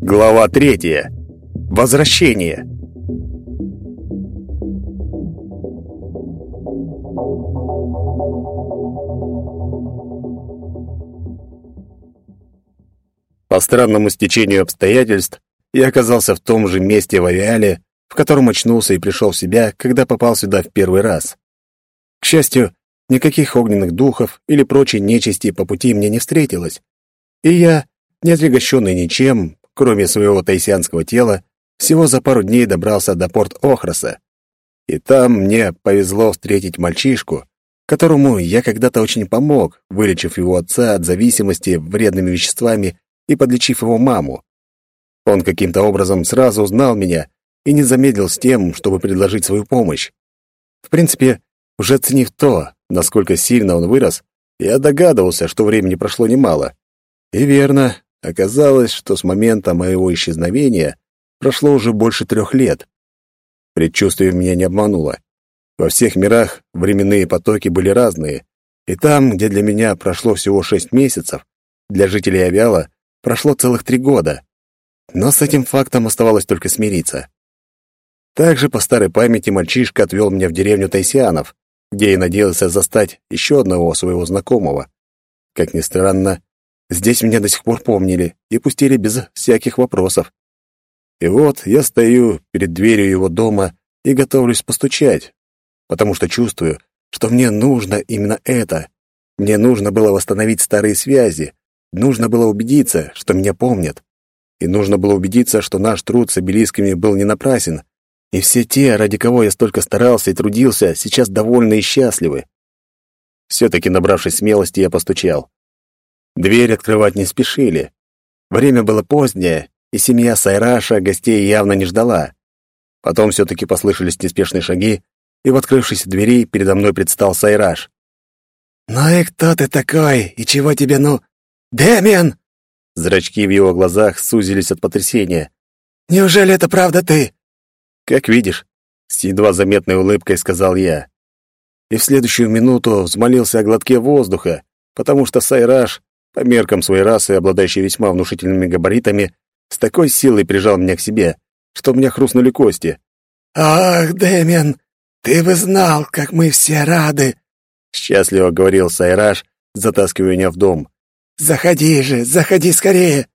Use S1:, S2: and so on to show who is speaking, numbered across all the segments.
S1: Глава третья. Возвращение. По странному стечению обстоятельств я оказался в том же месте в Авиале, в котором очнулся и пришел в себя, когда попал сюда в первый раз. К счастью, никаких огненных духов или прочей нечисти по пути мне не встретилось, и я, не отягощенный ничем, кроме своего тайсианского тела, всего за пару дней добрался до порт Охроса. И там мне повезло встретить мальчишку, которому я когда-то очень помог, вылечив его отца от зависимости вредными веществами и подлечив его маму. Он каким-то образом сразу узнал меня и не замедлил с тем, чтобы предложить свою помощь. В принципе, уже оценив то, насколько сильно он вырос, я догадывался, что времени прошло немало. И верно, оказалось, что с момента моего исчезновения прошло уже больше трех лет. Предчувствие меня не обмануло. Во всех мирах временные потоки были разные, и там, где для меня прошло всего шесть месяцев, для жителей Авиала прошло целых три года. Но с этим фактом оставалось только смириться. Также по старой памяти мальчишка отвел меня в деревню Тайсианов, где я надеялся застать еще одного своего знакомого. Как ни странно, здесь меня до сих пор помнили и пустили без всяких вопросов. И вот я стою перед дверью его дома и готовлюсь постучать, потому что чувствую, что мне нужно именно это. Мне нужно было восстановить старые связи, нужно было убедиться, что меня помнят. И нужно было убедиться, что наш труд с обелисками был не напрасен, и все те, ради кого я столько старался и трудился, сейчас довольны и счастливы. Все-таки, набравшись смелости, я постучал. Дверь открывать не спешили. Время было позднее, и семья Сайраша гостей явно не ждала. Потом все-таки послышались неспешные шаги, и в открывшейся двери передо мной предстал Сайраш.
S2: «Ну и кто ты такой? И чего тебе, ну...» «Дэмиан!»
S1: Зрачки в его глазах сузились от потрясения.
S2: «Неужели это правда ты?»
S1: «Как видишь», — с едва заметной улыбкой сказал я. И в следующую минуту взмолился о глотке воздуха, потому что Сайраж, по меркам своей расы, обладающий весьма внушительными габаритами, с такой силой прижал меня к себе, что у меня хрустнули кости.
S2: «Ах, Дэмиан, ты бы знал, как мы все рады!» — счастливо говорил Сайраж, затаскивая меня в дом. «Заходи же, заходи скорее!»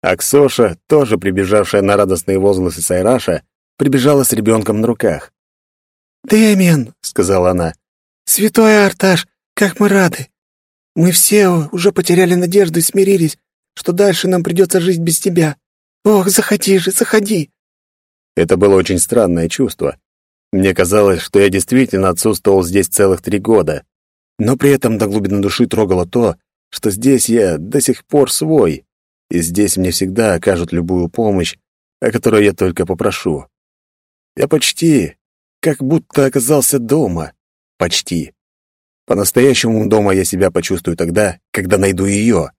S1: Аксоша, тоже прибежавшая на радостные возгласы Сайраша, прибежала с ребенком на руках.
S2: «Дэмиан», — сказала она, — «святой Арташ, как мы рады! Мы все уже потеряли надежду и смирились, что дальше нам придется жить без тебя. Ох, заходи же, заходи!»
S1: Это было очень странное чувство. Мне казалось, что я действительно отсутствовал здесь целых три года, но при этом до глубины души трогало то, что здесь я до сих пор свой, и здесь мне всегда окажут любую помощь, о которой я только попрошу. Я почти, как будто оказался дома. Почти. По-настоящему дома я себя почувствую тогда, когда найду ее.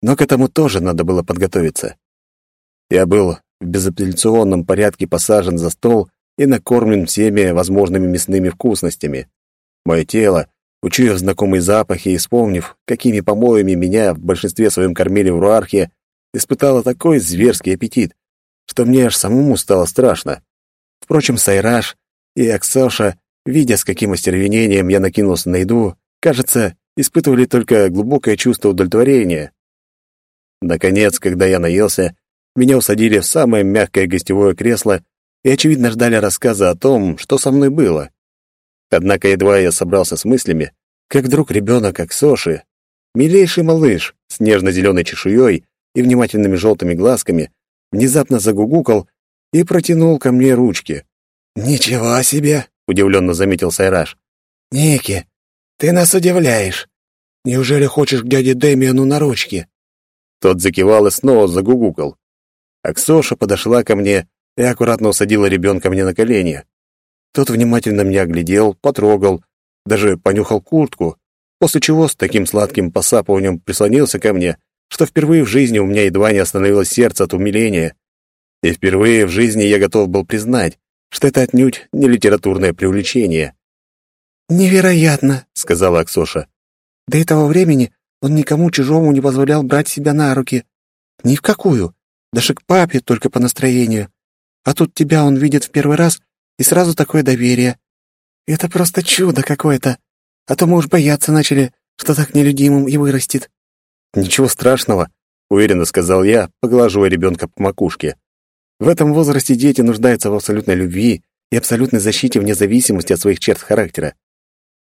S1: Но к этому тоже надо было подготовиться. Я был в безапелляционном порядке посажен за стол и накормлен всеми возможными мясными вкусностями. Мое тело, учуяв знакомые запахи и вспомнив, какими помоями меня в большинстве своем кормили в Руархе, испытало такой зверский аппетит, что мне аж самому стало страшно. Впрочем, Сайраж и Аксоша, видя, с каким остервенением я накинулся на еду, кажется, испытывали только глубокое чувство удовлетворения. Наконец, когда я наелся, меня усадили в самое мягкое гостевое кресло и, очевидно, ждали рассказа о том, что со мной было. Однако едва я собрался с мыслями, как вдруг ребенок Аксоши, милейший малыш с нежно-зеленой чешуей и внимательными желтыми глазками, внезапно загугукал и протянул ко мне ручки.
S2: «Ничего себе!»
S1: — удивленно заметил Сайраж.
S2: «Ники, ты нас удивляешь. Неужели хочешь к дяде Дэмиану на ручки?»
S1: Тот закивал и снова загугукал. Аксоша подошла ко мне и аккуратно усадила ребенка мне на колени. Тот внимательно меня оглядел, потрогал, даже понюхал куртку, после чего с таким сладким посапыванием прислонился ко мне, что впервые в жизни у меня едва не остановилось сердце от умиления. И впервые в жизни я готов был признать, что это отнюдь не литературное привлечение.
S2: «Невероятно», — сказала Аксоша. «До этого времени он никому чужому не позволял брать себя на руки. Ни в какую. Даже к папе только по настроению. А тут тебя он видит в первый раз, и сразу такое доверие. Это просто чудо какое-то. А то мы уж бояться начали, что так нелюдимым и вырастет».
S1: «Ничего страшного», — уверенно сказал я, поглаживая ребенка по макушке. «В этом возрасте дети нуждаются в абсолютной любви и абсолютной защите вне зависимости от своих черт характера.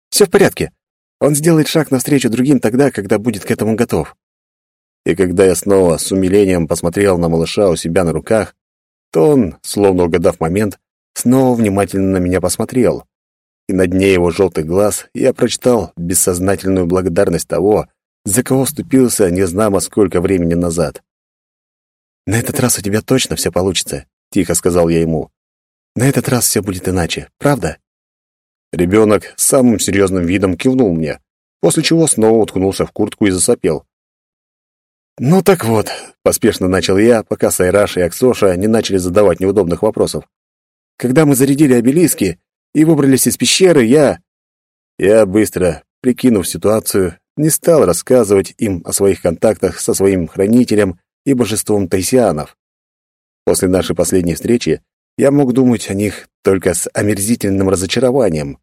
S1: Все в порядке. Он сделает шаг навстречу другим тогда, когда будет к этому готов. И когда я снова с умилением посмотрел на малыша у себя на руках, то он, словно угадав момент, снова внимательно на меня посмотрел. И на дне его желтых глаз я прочитал бессознательную благодарность того, за кого вступился незнамо сколько времени назад. «На этот раз у тебя точно все получится», — тихо сказал я ему. «На этот раз все будет иначе, правда?» Ребенок с самым серьезным видом кивнул мне, после чего снова уткнулся в куртку и засопел. «Ну так вот», — поспешно начал я, пока Сайраш и Аксоша не начали задавать неудобных вопросов. «Когда мы зарядили обелиски и выбрались из пещеры, я...» Я, быстро прикинув ситуацию, не стал рассказывать им о своих контактах со своим хранителем и божеством Тайсианов. После нашей последней встречи я мог думать о них только с омерзительным разочарованием.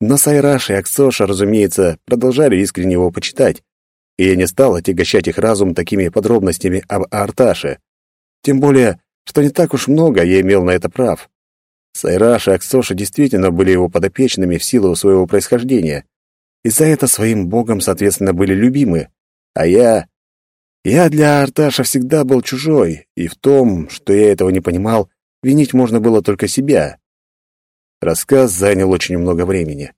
S1: Но Сайраш и Аксоша, разумеется, продолжали искренне его почитать, и я не стал отягощать их разум такими подробностями об Арташе. Тем более, что не так уж много я имел на это прав. Сайраш и Аксоша действительно были его подопечными в силу своего происхождения, и за это своим богом, соответственно, были любимы. А я... Я для Арташа всегда был чужой, и в том, что я этого не понимал, Винить можно было только себя. Рассказ занял очень много времени.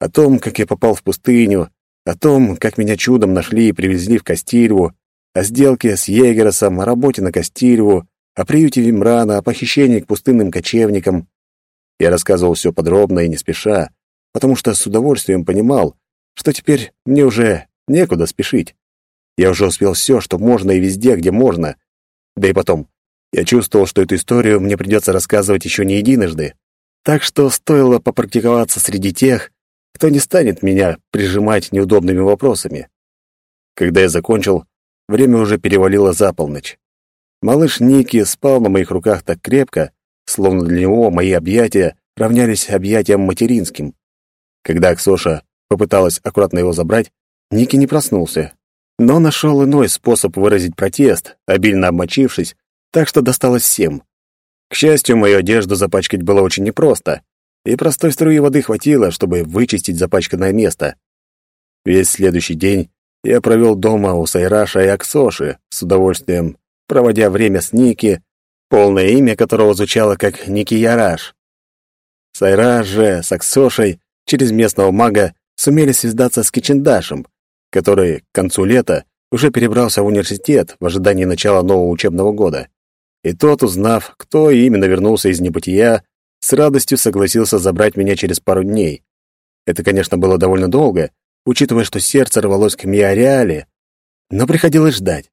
S1: О том, как я попал в пустыню, о том, как меня чудом нашли и привезли в Кастильву, о сделке с Егеросом, о работе на Кастильву, о приюте Вимрана, о похищении к пустынным кочевникам. Я рассказывал все подробно и не спеша, потому что с удовольствием понимал, что теперь мне уже некуда спешить. Я уже успел все, что можно и везде, где можно. Да и потом, я чувствовал, что эту историю мне придется рассказывать еще не единожды, так что стоило попрактиковаться среди тех, кто не станет меня прижимать неудобными вопросами. Когда я закончил, время уже перевалило за полночь. Малыш Ники спал на моих руках так крепко, словно для него мои объятия равнялись объятиям материнским. Когда Аксоша попыталась аккуратно его забрать, Ники не проснулся, но нашел иной способ выразить протест, обильно обмочившись так что досталось всем. К счастью, мою одежду запачкать было очень непросто, и простой струи воды хватило, чтобы вычистить запачканное место. Весь следующий день я провел дома у Сайраша и Аксоши, с удовольствием проводя время с Ники, полное имя которого звучало как Ники Яраш. Сайраш же с Аксошей через местного мага сумели связаться с Кичендашем, который к концу лета уже перебрался в университет в ожидании начала нового учебного года. И тот, узнав, кто именно вернулся из небытия, с радостью согласился забрать меня через пару дней. Это, конечно, было довольно долго, учитывая, что сердце рвалось к Миареале, но приходилось ждать.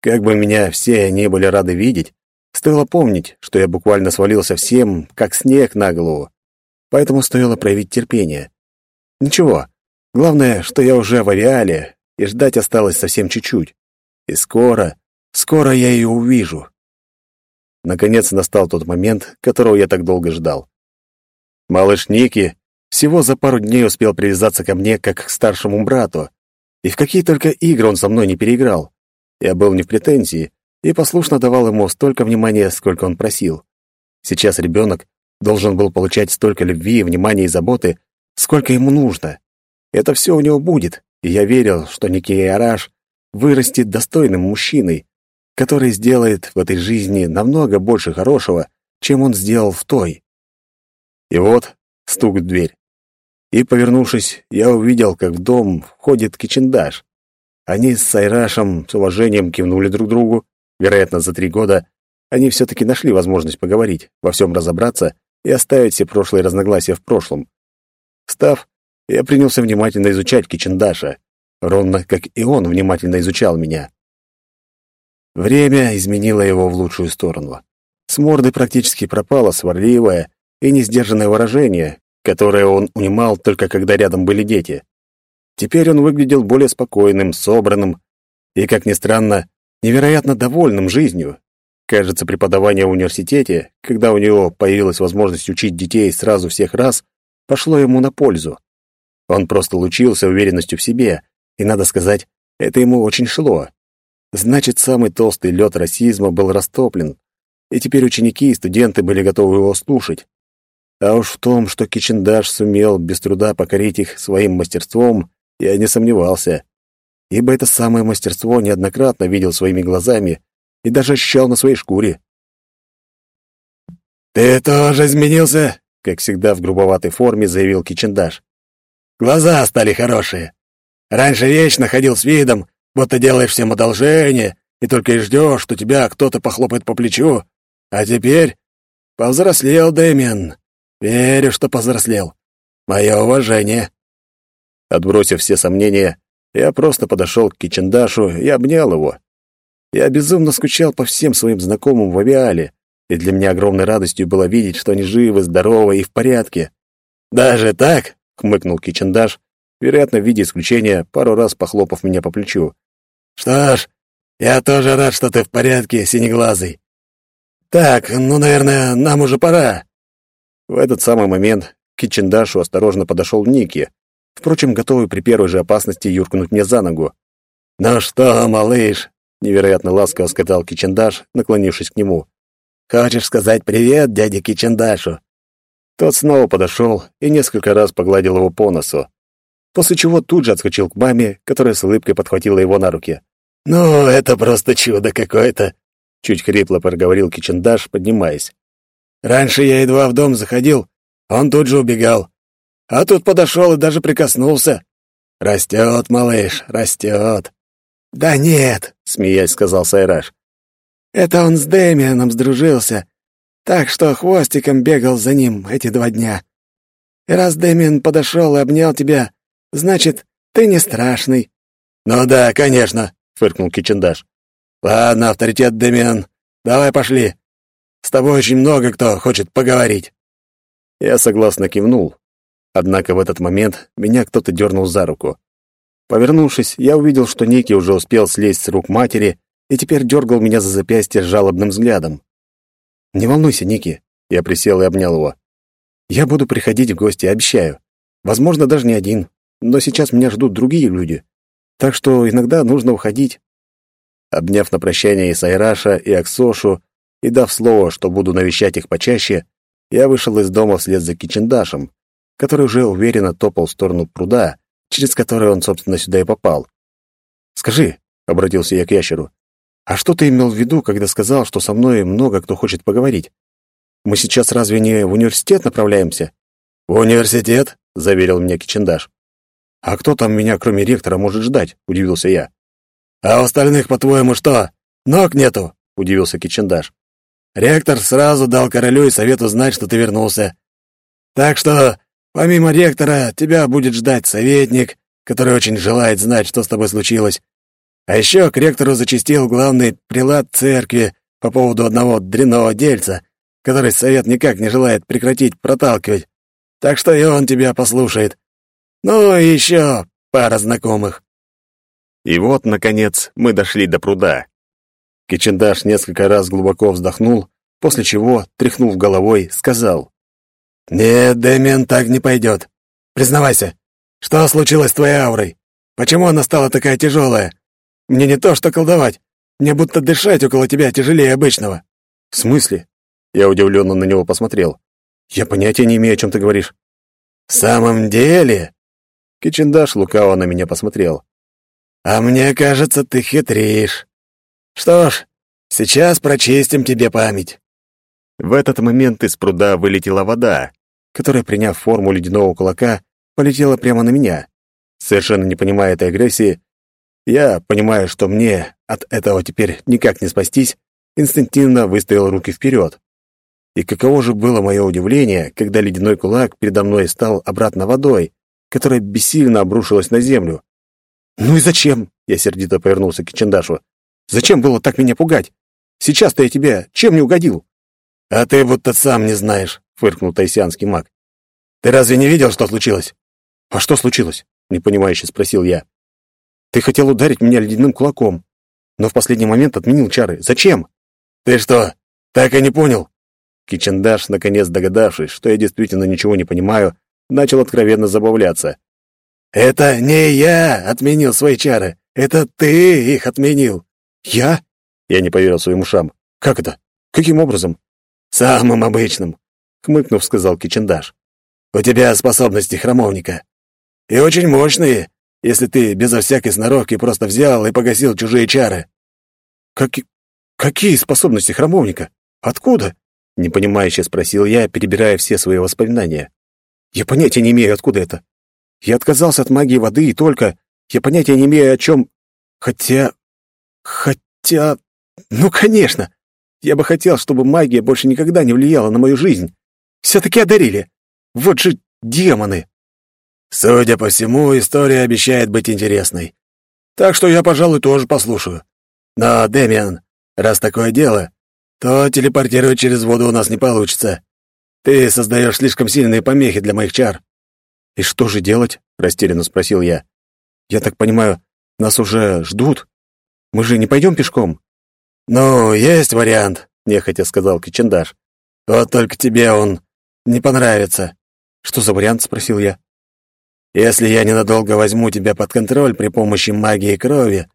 S1: Как бы меня все не были рады видеть, стоило помнить, что я буквально свалился всем, как снег на голову. Поэтому стоило проявить терпение. Ничего, главное, что я уже в Ариале, и ждать осталось совсем чуть-чуть. И скоро, скоро я ее увижу. Наконец настал тот момент, которого я так долго ждал. Малыш Ники всего за пару дней успел привязаться ко мне как к старшему брату, и в какие только игры он со мной не переиграл. Я был не в претензии и послушно давал ему столько внимания, сколько он просил. Сейчас ребенок должен был получать столько любви, внимания и заботы, сколько ему нужно. Это все у него будет, и я верил, что Никия Араш вырастет достойным мужчиной, который сделает в этой жизни намного больше хорошего, чем он сделал в той. И вот стук в дверь. И, повернувшись, я увидел, как в дом входит Кичендаш. Они с Сайрашем с уважением кивнули друг другу. Вероятно, за три года они все-таки нашли возможность поговорить, во всем разобраться и оставить все прошлые разногласия в прошлом. Встав, я принялся внимательно изучать Кичендаша, ровно как и он внимательно изучал меня. Время изменило его в лучшую сторону. С морды практически пропало сварливое и несдержанное выражение, которое он унимал только когда рядом были дети. Теперь он выглядел более спокойным, собранным и, как ни странно, невероятно довольным жизнью. Кажется, преподавание в университете, когда у него появилась возможность учить детей сразу всех раз, пошло ему на пользу. Он просто лучился уверенностью в себе, и, надо сказать, это ему очень шло. Значит, самый толстый лед расизма был растоплен, и теперь ученики и студенты были готовы его слушать. А уж в том, что Кичендаш сумел без труда покорить их своим мастерством, я не сомневался, ибо это самое мастерство неоднократно видел своими глазами и даже ощущал на своей шкуре.
S3: «Ты тоже изменился?» — как всегда в грубоватой форме заявил Кичендаш. «Глаза стали хорошие. Раньше вечно ходил с видом, будто делаешь всем одолжение и только и ждешь, что тебя кто-то похлопает по плечу. А теперь повзрослел Дэмиан. Верю, что повзрослел. Мое уважение».
S1: Отбросив все сомнения, я просто подошел к Кичендашу и обнял его. Я безумно скучал по всем своим знакомым в авиале, и для меня огромной радостью было видеть, что они живы, здоровы и в порядке.
S3: «Даже так?»
S1: — хмыкнул Кичендаш, вероятно, в виде исключения, пару раз похлопав меня по плечу.
S3: «Что ж, я тоже рад, что ты в порядке, синеглазый. Так, ну, наверное, нам уже пора».
S1: В этот самый момент к Кичендашу осторожно подошел Ники, впрочем, готовый при первой же опасности юркнуть мне за ногу.
S3: «Ну что, малыш?» — невероятно ласково сказал Кичендаш, наклонившись к нему. «Хочешь сказать привет дяде Кичендашу?»
S1: Тот снова подошел и несколько раз погладил его по носу, после чего тут же отскочил к маме, которая с улыбкой подхватила его на руки.
S3: «Ну, это просто чудо какое-то!»
S1: — чуть хрипло проговорил Кичендаш, поднимаясь.
S3: «Раньше я едва в дом заходил, он тут же убегал. А тут подошел и даже прикоснулся. Растет, малыш, растет.
S2: Да нет, смеясь, сказал Сайраж. Это он с Дэмианом сдружился, так что хвостиком бегал за ним эти два дня. И раз Дэмиан подошел и обнял тебя, значит, ты не страшный.
S3: Ну да, конечно, фыркнул Кичендаш. Ладно, авторитет Дэмиан, давай пошли. С тобой очень много кто хочет поговорить.
S1: Я согласно кивнул, Однако в этот момент меня кто-то дернул за руку. Повернувшись, я увидел, что Ники уже успел слезть с рук матери и теперь дергал меня за запястье жалобным взглядом. «Не волнуйся, Ники», — я присел и обнял его. «Я буду приходить в гости, обещаю. Возможно, даже не один, но сейчас меня ждут другие люди. Так что иногда нужно уходить». Обняв на прощание и Сайраша, и Аксошу, и дав слово, что буду навещать их почаще, я вышел из дома вслед за Кичендашем, который уже уверенно топал в сторону пруда, через который он, собственно, сюда и попал. «Скажи», — обратился я к ящеру, «а что ты имел в виду, когда сказал, что со мной много кто хочет поговорить? Мы сейчас разве не в университет направляемся?»
S3: «В университет?» — заверил меня Кичендаш.
S1: «А кто там меня, кроме ректора, может ждать?» — удивился я.
S3: «А у остальных, по-твоему, что? Ног нету?» — удивился Кичендаш. «Ректор сразу дал королю и совету знать, что ты вернулся. Так что Помимо ректора, тебя будет ждать советник, который очень желает знать, что с тобой случилось. А еще к ректору зачастил главный прилад церкви по поводу одного дрянного дельца, который совет никак не желает прекратить проталкивать. Так что и он тебя послушает. Ну и еще пара знакомых.
S1: И вот, наконец, мы дошли до пруда. Кичендаш несколько раз глубоко вздохнул, после чего, тряхнув головой, сказал.
S3: «Нет, Дэмиан, так не пойдет. Признавайся, что случилось с твоей аурой? Почему она стала такая тяжелая? Мне не то что колдовать, мне будто дышать около тебя тяжелее обычного».
S1: «В смысле?» Я удивленно на него посмотрел. «Я понятия не имею, о чем ты говоришь».
S3: «В самом деле?»
S1: Кичендаш лукаво на меня посмотрел.
S3: «А мне кажется, ты хитришь. Что ж, сейчас прочистим тебе память».
S1: В этот момент из пруда вылетела вода, которая, приняв форму ледяного кулака, полетела прямо на меня. Совершенно не понимая этой агрессии, я, понимая, что мне от этого теперь никак не спастись, инстинктивно выставил руки вперед. И каково же было мое удивление, когда ледяной кулак передо мной стал обратно водой, которая бессильно обрушилась на землю. «Ну и зачем?» — я сердито повернулся к Чендашу. «Зачем было так меня пугать? Сейчас-то я тебя чем не угодил?»
S3: «А ты будто сам не знаешь», — фыркнул тайсианский маг. Ты разве не видел, что случилось?»
S1: «А что случилось?» — непонимающе спросил я. «Ты хотел ударить меня ледяным кулаком, но в последний момент отменил чары. Зачем?»
S3: «Ты что, так и не понял?»
S1: Кичендаш, наконец догадавшись, что я действительно ничего не понимаю, начал откровенно забавляться.
S3: «Это не я отменил свои чары, это ты их отменил».
S1: «Я?» Я не поверил своим ушам. «Как это? Каким образом?»
S3: «Самым обычным», — хмыкнув, сказал Кичендаш. «У тебя способности храмовника. И очень мощные, если ты безо всякой сноровки просто взял и погасил чужие чары».
S1: «Как... «Какие способности храмовника? Откуда?» — непонимающе спросил я, перебирая все свои воспоминания. «Я понятия не имею, откуда это. Я отказался от магии воды и только... Я понятия не имею, о чем... Хотя... Хотя... Ну, конечно! Я бы хотел, чтобы магия больше никогда не влияла на мою жизнь. Все-таки одарили. Вот же демоны!»
S3: «Судя по всему, история обещает быть интересной. Так что я, пожалуй, тоже послушаю. Но, Дэмиан, Раз такое дело, то телепортировать через воду у нас не получится. Ты создаешь слишком сильные помехи для моих чар».
S1: «И что же делать?» — растерянно спросил я. «Я так понимаю, нас уже ждут? Мы же не пойдем пешком?»
S3: «Ну, есть вариант», — нехотя сказал Кичендаш. «Вот только тебе он не понравится».
S1: «Что за вариант?» — спросил я.
S3: «Если я ненадолго возьму тебя под контроль при помощи магии крови,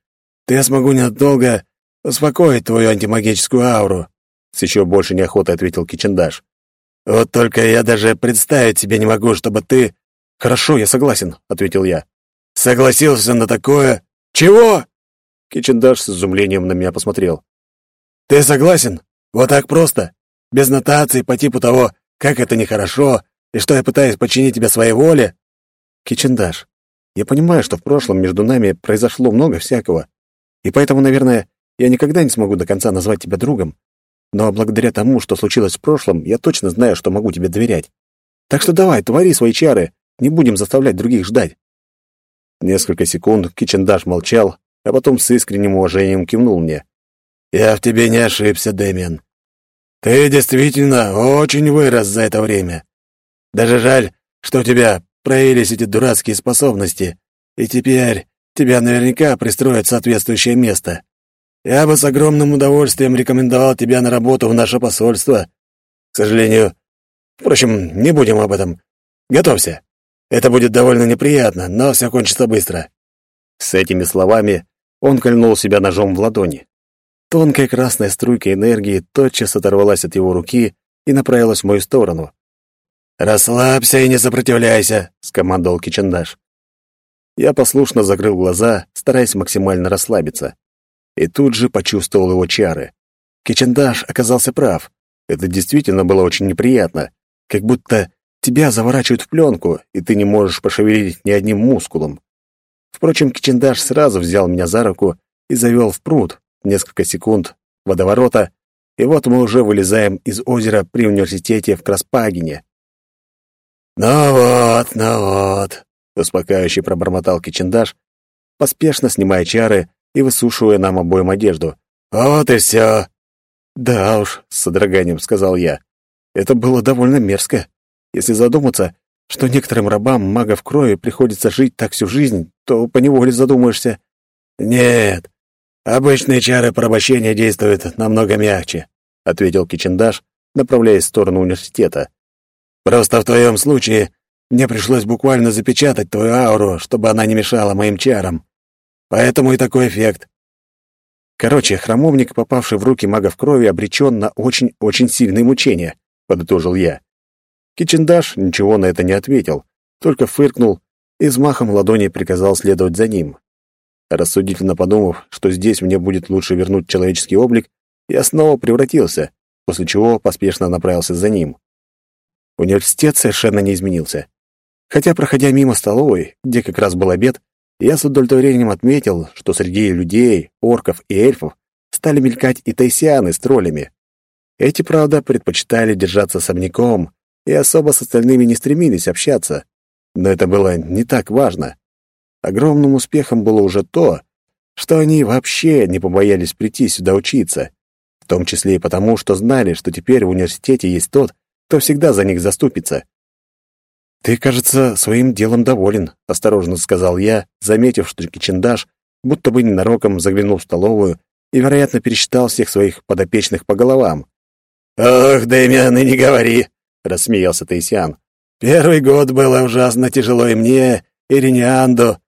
S3: то я смогу ненадолго успокоить твою антимагическую ауру», — с еще больше неохотой ответил Кичендаш. «Вот только я даже представить себе не могу, чтобы ты...»
S1: «Хорошо, я согласен», — ответил я.
S3: «Согласился на такое...» «Чего?»
S1: Кичендаш с изумлением на меня посмотрел.
S3: «Ты согласен? Вот так просто? Без нотаций по типу того, как это нехорошо, и что я пытаюсь подчинить тебя своей воле?»
S1: «Кичендаш, я понимаю, что в прошлом между нами произошло много всякого, и поэтому, наверное, я никогда не смогу до конца назвать тебя другом, но благодаря тому, что случилось в прошлом, я точно знаю, что могу тебе доверять. Так что давай, твори свои чары, не будем заставлять других ждать». Несколько секунд Кичендаш молчал, а потом с искренним уважением кивнул мне.
S3: «Я в тебе не ошибся, Дэмиан. Ты действительно очень вырос за это время. Даже жаль, что у тебя проявились эти дурацкие способности, и теперь тебя наверняка пристроят в соответствующее место. Я бы с огромным удовольствием рекомендовал тебя на работу в наше посольство. К сожалению... Впрочем, не будем об этом. Готовься. Это будет довольно неприятно, но все кончится быстро».
S1: С этими словами он кольнул себя ножом в ладони. Тонкая красная струйка энергии тотчас оторвалась от его руки и направилась в мою сторону.
S3: «Расслабься и не сопротивляйся», — скомандовал Кичендаш.
S1: Я послушно закрыл глаза, стараясь максимально расслабиться и тут же почувствовал его чары. Кичендаш оказался прав. Это действительно было очень неприятно. Как будто тебя заворачивают в пленку, и ты не можешь пошевелить ни одним мускулом. Впрочем, Кичендаш сразу взял меня за руку и завел в пруд. Несколько секунд водоворота, и вот мы уже вылезаем из озера при университете в Краспагине.
S3: «Ну вот, ну вот», — успокаивающе пробормотал
S1: Кичендаш, поспешно снимая чары и высушивая нам обоим одежду.
S3: «Вот и все!»
S1: «Да уж», — с содроганием сказал я. «Это было довольно мерзко. Если задуматься, что некоторым рабам магов крови приходится жить так всю жизнь, то поневоле задумаешься».
S3: «Нет, обычные чары порабощения действуют намного мягче», — ответил Кичендаш, направляясь в сторону университета. «Просто в твоем случае мне пришлось буквально запечатать твою ауру, чтобы она не мешала моим чарам. Поэтому и такой эффект.
S1: Короче, храмовник, попавший в руки магов крови, обречен на очень-очень сильные мучения, подытожил я. Кичендаш ничего на это не ответил, только фыркнул и взмахом ладони приказал следовать за ним. Рассудительно подумав, что здесь мне будет лучше вернуть человеческий облик, я снова превратился, после чего поспешно направился за ним. Университет совершенно не изменился. Хотя, проходя мимо столовой, где как раз был обед, я с удовлетворением отметил, что среди людей, орков и эльфов стали мелькать и тайсианы с троллями. Эти, правда, предпочитали держаться особняком и особо с остальными не стремились общаться. Но это было не так важно. Огромным успехом было уже то, что они вообще не побоялись прийти сюда учиться, в том числе и потому, что знали, что теперь в университете есть тот, кто всегда за них заступится. «Ты, кажется, своим делом доволен», — осторожно сказал я, заметив, что Кичендаш будто бы ненароком заглянул в столовую и, вероятно, пересчитал всех своих подопечных по головам.
S3: «Ох, Дэмиан, и не говори!» — рассмеялся Таисиан. «Первый год было ужасно тяжело и мне, и Ренианду.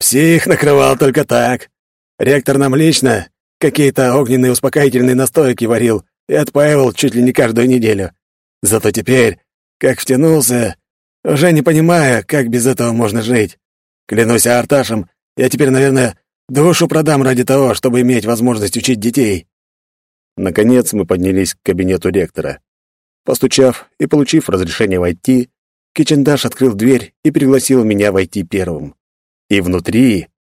S3: Псих накрывал только так. Ректор нам лично какие-то огненные успокоительные настойки варил и отпаивал чуть ли не каждую неделю. Зато теперь, как втянулся, уже не понимаю, как без этого можно жить. Клянусь Арташем, я теперь, наверное, душу продам ради того, чтобы иметь возможность учить детей».
S1: Наконец мы поднялись к кабинету ректора. Постучав и получив разрешение войти, Кичендаш открыл дверь и пригласил меня войти первым. И внутри